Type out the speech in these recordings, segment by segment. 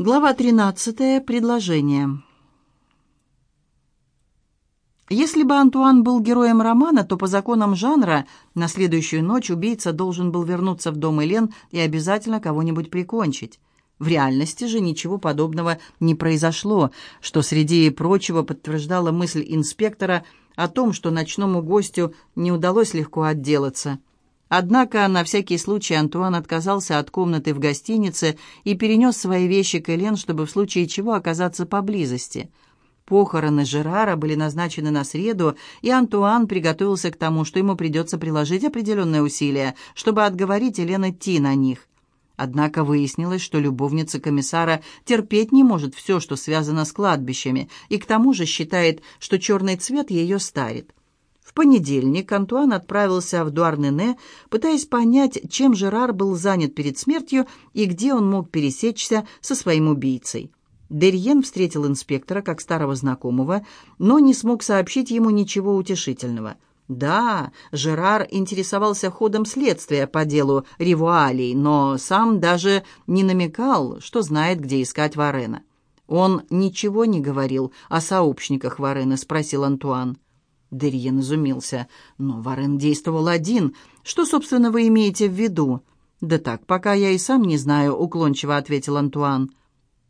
Глава 13. Предложение. Если бы Антуан был героем романа, то по законам жанра на следующую ночь убийца должен был вернуться в дом Элен и обязательно кого-нибудь прикончить. В реальности же ничего подобного не произошло, что среди прочего подтверждала мысль инспектора о том, что ночному гостю не удалось легко отделаться – Однако на всякий случай Антуан отказался от комнаты в гостинице и перенес свои вещи к Элен, чтобы в случае чего оказаться поблизости. Похороны Жерара были назначены на среду, и Антуан приготовился к тому, что ему придется приложить определенные усилия, чтобы отговорить Элен идти на них. Однако выяснилось, что любовница комиссара терпеть не может все, что связано с кладбищами, и к тому же считает, что черный цвет ее старит. Понедельник Антуан отправился в Дуарнене, пытаясь понять, чем Жерар был занят перед смертью и где он мог пересечься со своим убийцей. Дерьен встретил инспектора как старого знакомого, но не смог сообщить ему ничего утешительного. Да, Жерар интересовался ходом следствия по делу Ривуалей, но сам даже не намекал, что знает, где искать Варена. «Он ничего не говорил о сообщниках Варена?» — спросил Антуан. Дерьен изумился. «Но Варен действовал один. Что, собственно, вы имеете в виду?» «Да так, пока я и сам не знаю», — уклончиво ответил Антуан.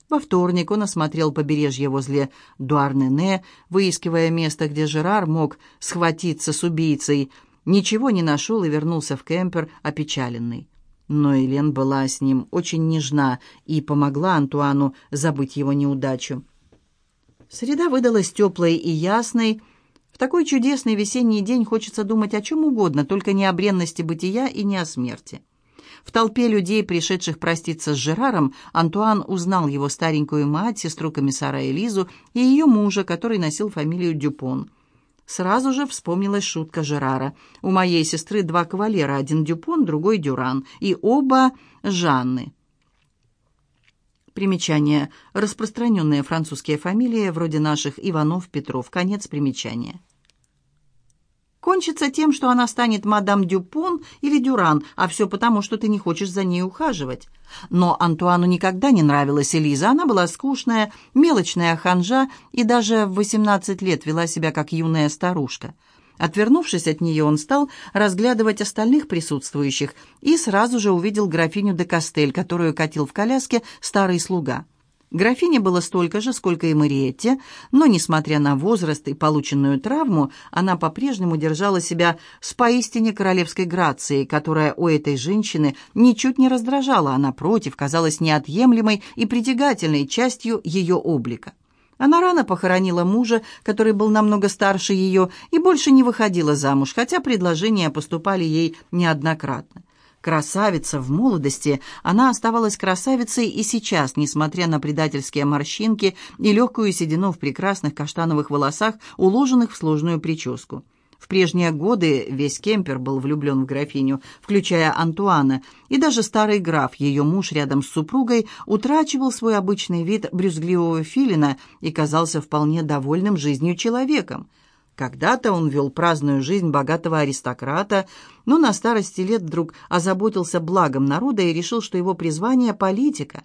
Во вторник он осмотрел побережье возле Дуарнене, выискивая место, где Жерар мог схватиться с убийцей. Ничего не нашел и вернулся в кемпер опечаленный. Но Елен была с ним очень нежна и помогла Антуану забыть его неудачу. Среда выдалась теплой и ясной, в такой чудесный весенний день хочется думать о чем угодно, только не о бренности бытия и не о смерти. В толпе людей, пришедших проститься с Жераром, Антуан узнал его старенькую мать, сестру комиссара Элизу и ее мужа, который носил фамилию Дюпон. Сразу же вспомнилась шутка Жерара. «У моей сестры два кавалера, один Дюпон, другой Дюран, и оба Жанны». Примечание. Распространенные французские фамилии, вроде наших Иванов, Петров. Конец примечания кончится тем, что она станет мадам Дюпон или Дюран, а все потому, что ты не хочешь за ней ухаживать. Но Антуану никогда не нравилась Элиза. Она была скучная, мелочная ханжа и даже в 18 лет вела себя как юная старушка. Отвернувшись от нее, он стал разглядывать остальных присутствующих и сразу же увидел графиню де Кастель, которую катил в коляске старый слуга. Графине было столько же, сколько и Мариетте, но, несмотря на возраст и полученную травму, она по-прежнему держала себя с поистине королевской грацией, которая у этой женщины ничуть не раздражала, а, напротив, казалась неотъемлемой и притягательной частью ее облика. Она рано похоронила мужа, который был намного старше ее, и больше не выходила замуж, хотя предложения поступали ей неоднократно. Красавица в молодости, она оставалась красавицей и сейчас, несмотря на предательские морщинки и легкую седину в прекрасных каштановых волосах, уложенных в сложную прическу. В прежние годы весь кемпер был влюблен в графиню, включая Антуана, и даже старый граф, ее муж рядом с супругой, утрачивал свой обычный вид брюзгливого филина и казался вполне довольным жизнью человеком. Когда-то он вел праздную жизнь богатого аристократа, но на старости лет вдруг озаботился благом народа и решил, что его призвание – политика.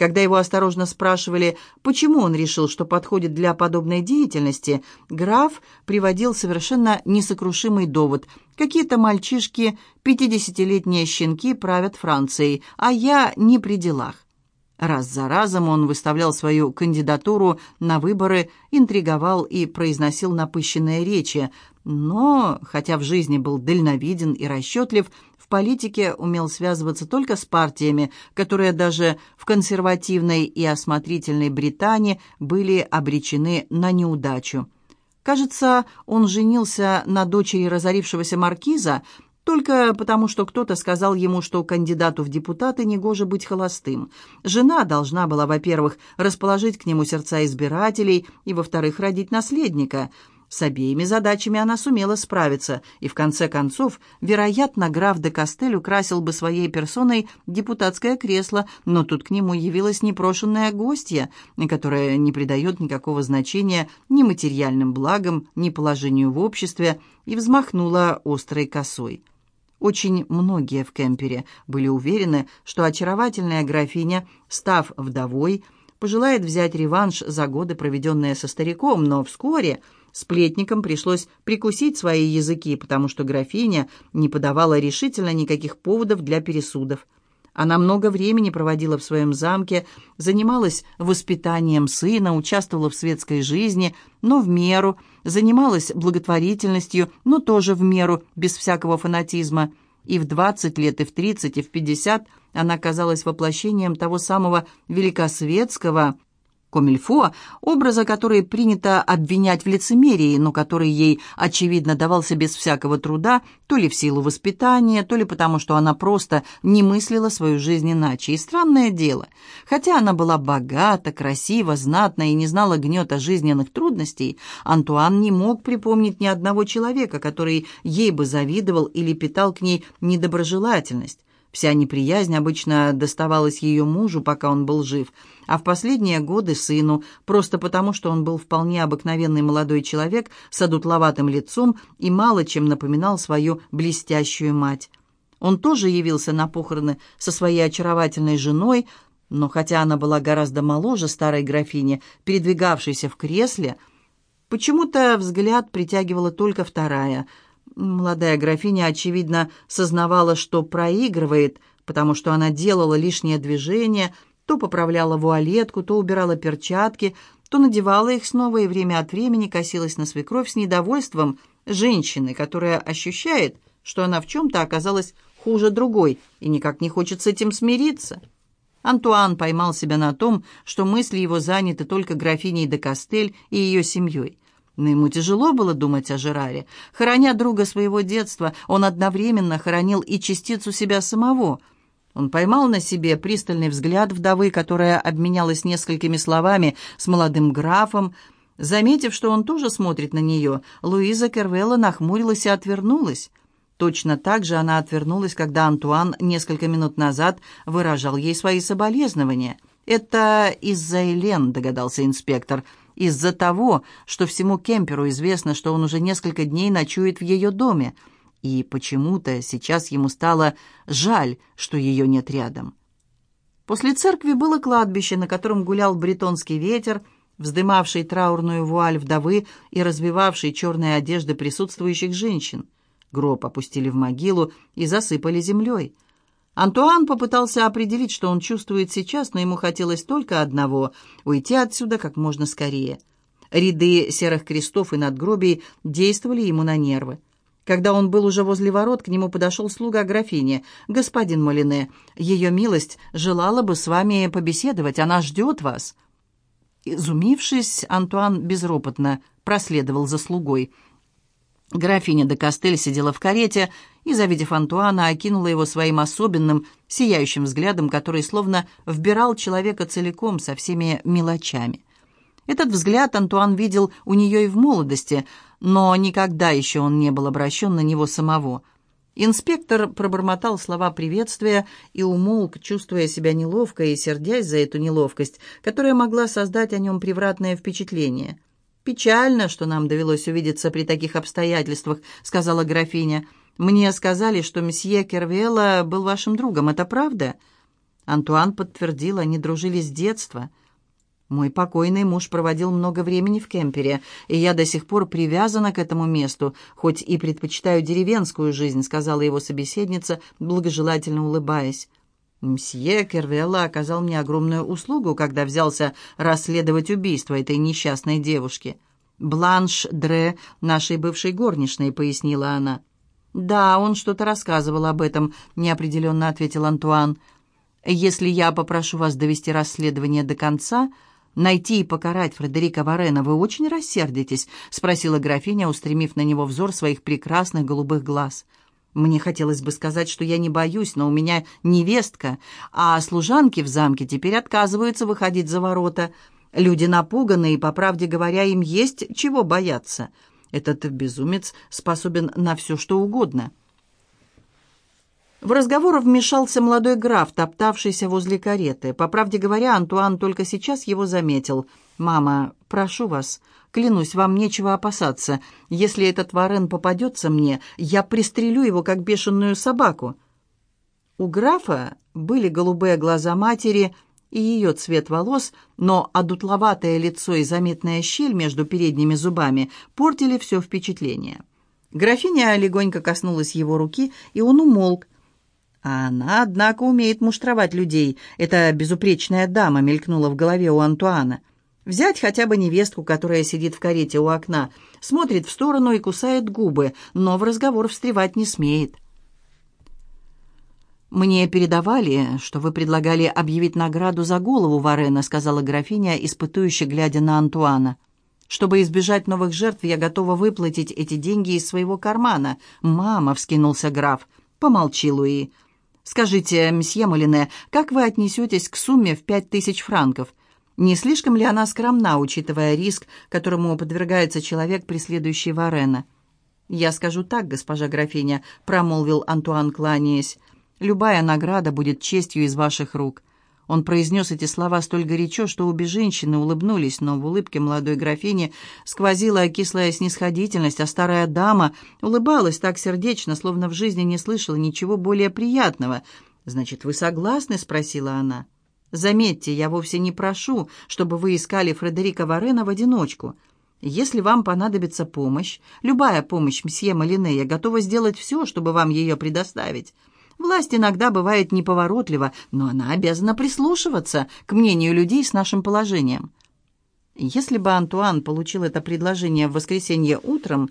Когда его осторожно спрашивали, почему он решил, что подходит для подобной деятельности, граф приводил совершенно несокрушимый довод. «Какие-то мальчишки, пятидесятилетние щенки правят Францией, а я не при делах». Раз за разом он выставлял свою кандидатуру на выборы, интриговал и произносил напыщенные речи, но, хотя в жизни был дальновиден и расчетлив, политике умел связываться только с партиями, которые даже в консервативной и осмотрительной Британии были обречены на неудачу. Кажется, он женился на дочери разорившегося маркиза, только потому, что кто-то сказал ему, что кандидату в депутаты негоже быть холостым. Жена должна была, во-первых, расположить к нему сердца избирателей и, во-вторых, родить наследника. С обеими задачами она сумела справиться, и в конце концов, вероятно, граф де Кастель украсил бы своей персоной депутатское кресло, но тут к нему явилась непрошенная гостья, которая не придает никакого значения ни материальным благам, ни положению в обществе, и взмахнула острой косой. Очень многие в кемпере были уверены, что очаровательная графиня, став вдовой, пожелает взять реванш за годы, проведенные со стариком, но вскоре сплетникам пришлось прикусить свои языки, потому что графиня не подавала решительно никаких поводов для пересудов. Она много времени проводила в своем замке, занималась воспитанием сына, участвовала в светской жизни, но в меру, занималась благотворительностью, но тоже в меру, без всякого фанатизма. И в 20 лет, и в 30, и в 50 она казалась воплощением того самого великосветского, Комильфо, образа, который принято обвинять в лицемерии, но который ей, очевидно, давался без всякого труда, то ли в силу воспитания, то ли потому, что она просто не мыслила свою жизнь иначе. И странное дело, хотя она была богата, красива, знатна и не знала гнета жизненных трудностей, Антуан не мог припомнить ни одного человека, который ей бы завидовал или питал к ней недоброжелательность. Вся неприязнь обычно доставалась ее мужу, пока он был жив, а в последние годы сыну, просто потому, что он был вполне обыкновенный молодой человек с одутловатым лицом и мало чем напоминал свою блестящую мать. Он тоже явился на похороны со своей очаровательной женой, но хотя она была гораздо моложе старой графини, передвигавшейся в кресле, почему-то взгляд притягивала только вторая – Молодая графиня, очевидно, сознавала, что проигрывает, потому что она делала лишнее движение, то поправляла вуалетку, то убирала перчатки, то надевала их снова и время от времени косилась на свекровь с недовольством женщины, которая ощущает, что она в чем-то оказалась хуже другой и никак не хочет с этим смириться. Антуан поймал себя на том, что мысли его заняты только графиней де Кастель и ее семьей. Но ему тяжело было думать о Жераре. Хороня друга своего детства, он одновременно хоронил и частицу себя самого. Он поймал на себе пристальный взгляд вдовы, которая обменялась несколькими словами с молодым графом. Заметив, что он тоже смотрит на нее, Луиза Кервелла нахмурилась и отвернулась. Точно так же она отвернулась, когда Антуан несколько минут назад выражал ей свои соболезнования. «Это из-за Элен», — догадался инспектор, — из-за того, что всему Кемперу известно, что он уже несколько дней ночует в ее доме, и почему-то сейчас ему стало жаль, что ее нет рядом. После церкви было кладбище, на котором гулял бретонский ветер, вздымавший траурную вуаль вдовы и развивавший черные одежды присутствующих женщин. Гроб опустили в могилу и засыпали землей – Антуан попытался определить, что он чувствует сейчас, но ему хотелось только одного — уйти отсюда как можно скорее. Ряды серых крестов и надгробий действовали ему на нервы. Когда он был уже возле ворот, к нему подошел слуга графини. «Господин Молине, ее милость желала бы с вами побеседовать, она ждет вас». Изумившись, Антуан безропотно проследовал за слугой — Графиня де Кастель сидела в карете и, завидев Антуана, окинула его своим особенным, сияющим взглядом, который словно вбирал человека целиком со всеми мелочами. Этот взгляд Антуан видел у нее и в молодости, но никогда еще он не был обращен на него самого. Инспектор пробормотал слова приветствия и умолк, чувствуя себя неловко и сердясь за эту неловкость, которая могла создать о нем превратное впечатление – «Печально, что нам довелось увидеться при таких обстоятельствах», — сказала графиня. «Мне сказали, что месье Кервелла был вашим другом. Это правда?» Антуан подтвердил, они дружили с детства. «Мой покойный муж проводил много времени в кемпере, и я до сих пор привязана к этому месту, хоть и предпочитаю деревенскую жизнь», — сказала его собеседница, благожелательно улыбаясь. Мсье Кервелла оказал мне огромную услугу, когда взялся расследовать убийство этой несчастной девушки. «Бланш Дре, нашей бывшей горничной», — пояснила она. «Да, он что-то рассказывал об этом», — неопределенно ответил Антуан. «Если я попрошу вас довести расследование до конца, найти и покарать Фредерика Варена, вы очень рассердитесь?» — спросила графиня, устремив на него взор своих прекрасных голубых глаз. «Да». Мне хотелось бы сказать, что я не боюсь, но у меня невестка, а служанки в замке теперь отказываются выходить за ворота. Люди напуганы, и, по правде говоря, им есть чего бояться. Этот безумец способен на все, что угодно». В разговор вмешался молодой граф, топтавшийся возле кареты. По правде говоря, Антуан только сейчас его заметил. «Мама, прошу вас, клянусь, вам нечего опасаться. Если этот Варен попадется мне, я пристрелю его, как бешеную собаку». У графа были голубые глаза матери и ее цвет волос, но одутловатое лицо и заметная щель между передними зубами портили все впечатление. Графиня легонько коснулась его руки, и он умолк. А она, однако, умеет муштровать людей. Эта безупречная дама мелькнула в голове у Антуана. Взять хотя бы невестку, которая сидит в карете у окна, смотрит в сторону и кусает губы, но в разговор встревать не смеет. «Мне передавали, что вы предлагали объявить награду за голову Варена», сказала графиня, испытующе глядя на Антуана. «Чтобы избежать новых жертв, я готова выплатить эти деньги из своего кармана». «Мама», — вскинулся граф. «Помолчи, Луи. Скажите, месье Малине, как вы отнесетесь к сумме в пять тысяч франков? Не слишком ли она скромна, учитывая риск, которому подвергается человек, преследующий Варена?» «Я скажу так, госпожа графиня», — промолвил Антуан, кланяясь. Любая награда будет честью из ваших рук». Он произнес эти слова столь горячо, что обе женщины улыбнулись, но в улыбке молодой графини сквозила кислая снисходительность, а старая дама улыбалась так сердечно, словно в жизни не слышала ничего более приятного. «Значит, вы согласны?» — спросила она. «Заметьте, я вовсе не прошу, чтобы вы искали Фредерика Варена в одиночку. Если вам понадобится помощь, любая помощь, мсье Малине, я готова сделать все, чтобы вам ее предоставить». Власть иногда бывает неповоротлива, но она обязана прислушиваться к мнению людей с нашим положением. Если бы Антуан получил это предложение в воскресенье утром,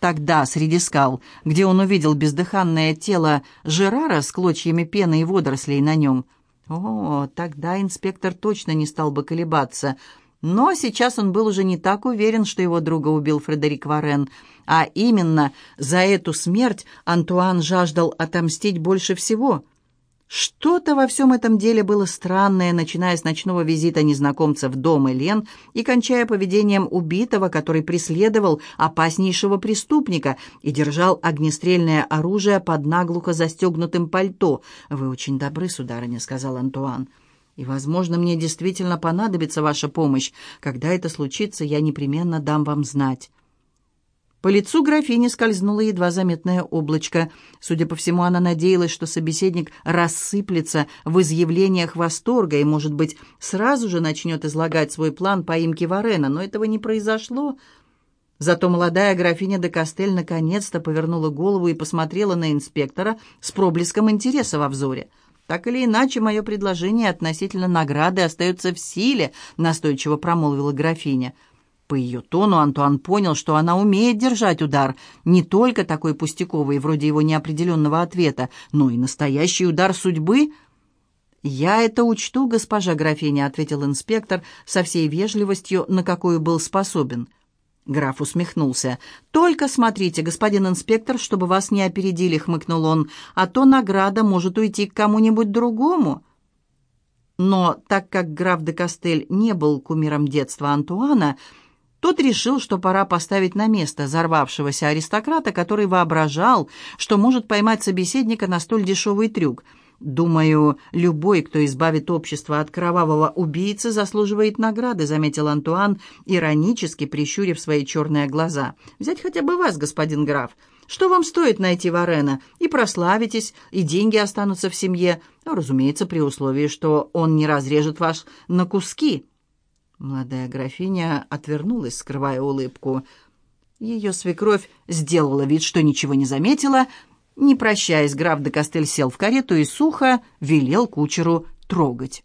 тогда среди скал, где он увидел бездыханное тело Жерара с клочьями пены и водорослей на нем, о, тогда инспектор точно не стал бы колебаться – но сейчас он был уже не так уверен, что его друга убил Фредерик Варен, а именно за эту смерть Антуан жаждал отомстить больше всего. Что-то во всем этом деле было странное, начиная с ночного визита незнакомца в дом Элен и кончая поведением убитого, который преследовал опаснейшего преступника и держал огнестрельное оружие под наглухо застегнутым пальто. «Вы очень добры, сударыня», — сказал Антуан. — и, возможно, мне действительно понадобится ваша помощь. Когда это случится, я непременно дам вам знать». По лицу графини скользнуло едва заметное облачко. Судя по всему, она надеялась, что собеседник рассыплется в изъявлениях восторга и, может быть, сразу же начнет излагать свой план поимки Варена, но этого не произошло. Зато молодая графиня де Кастель наконец-то повернула голову и посмотрела на инспектора с проблеском интереса во взоре – «Так или иначе, мое предложение относительно награды остается в силе», — настойчиво промолвила графиня. По ее тону Антуан понял, что она умеет держать удар, не только такой пустяковый, вроде его неопределенного ответа, но и настоящий удар судьбы. «Я это учту, госпожа графиня», — ответил инспектор со всей вежливостью, на какую был способен. Граф усмехнулся. «Только смотрите, господин инспектор, чтобы вас не опередили», — хмыкнул он, «а то награда может уйти к кому-нибудь другому». Но так как граф де Кастель не был кумиром детства Антуана, тот решил, что пора поставить на место взорвавшегося аристократа, который воображал, что может поймать собеседника на столь дешевый трюк — «Думаю, любой, кто избавит общество от кровавого убийцы, заслуживает награды», заметил Антуан, иронически прищурив свои черные глаза. «Взять хотя бы вас, господин граф. Что вам стоит найти Варена? И прославитесь, и деньги останутся в семье. Ну, разумеется, при условии, что он не разрежет вас на куски». Молодая графиня отвернулась, скрывая улыбку. Ее свекровь сделала вид, что ничего не заметила, не прощаясь, граф де Кастель сел в карету и сухо велел кучеру трогать.